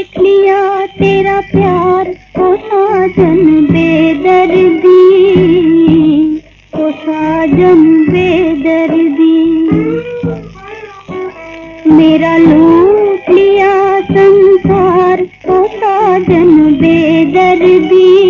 देख लिया तेरा प्यार को साजन बेदर्दी। को साजन बेदर्दी। मेरा लूट लिया संसार को साजन बेदर्दी।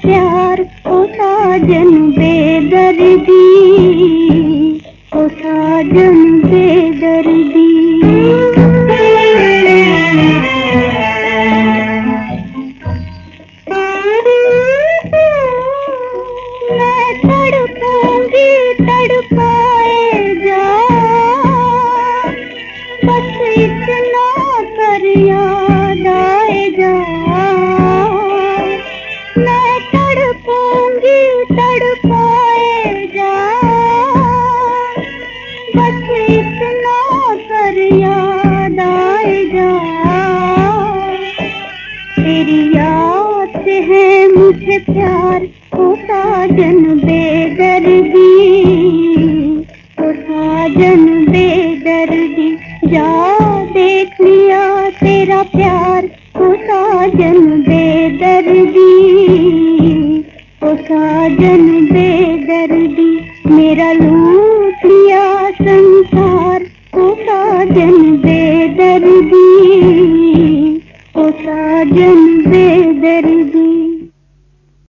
प्यार ओ साजन बेदर्दी ओ साजन बेदर्दी तेरी मुझे प्यार ओ साजन बेदर्दी। ओ साजन बेदर्दी। जा देख लिया तेरा प्यार ओ साजन बेदर्दी। ओ साजन बेदर्दी। मेरा लूट लिया संसार ओ साजन बेदर्दी। ओ साजन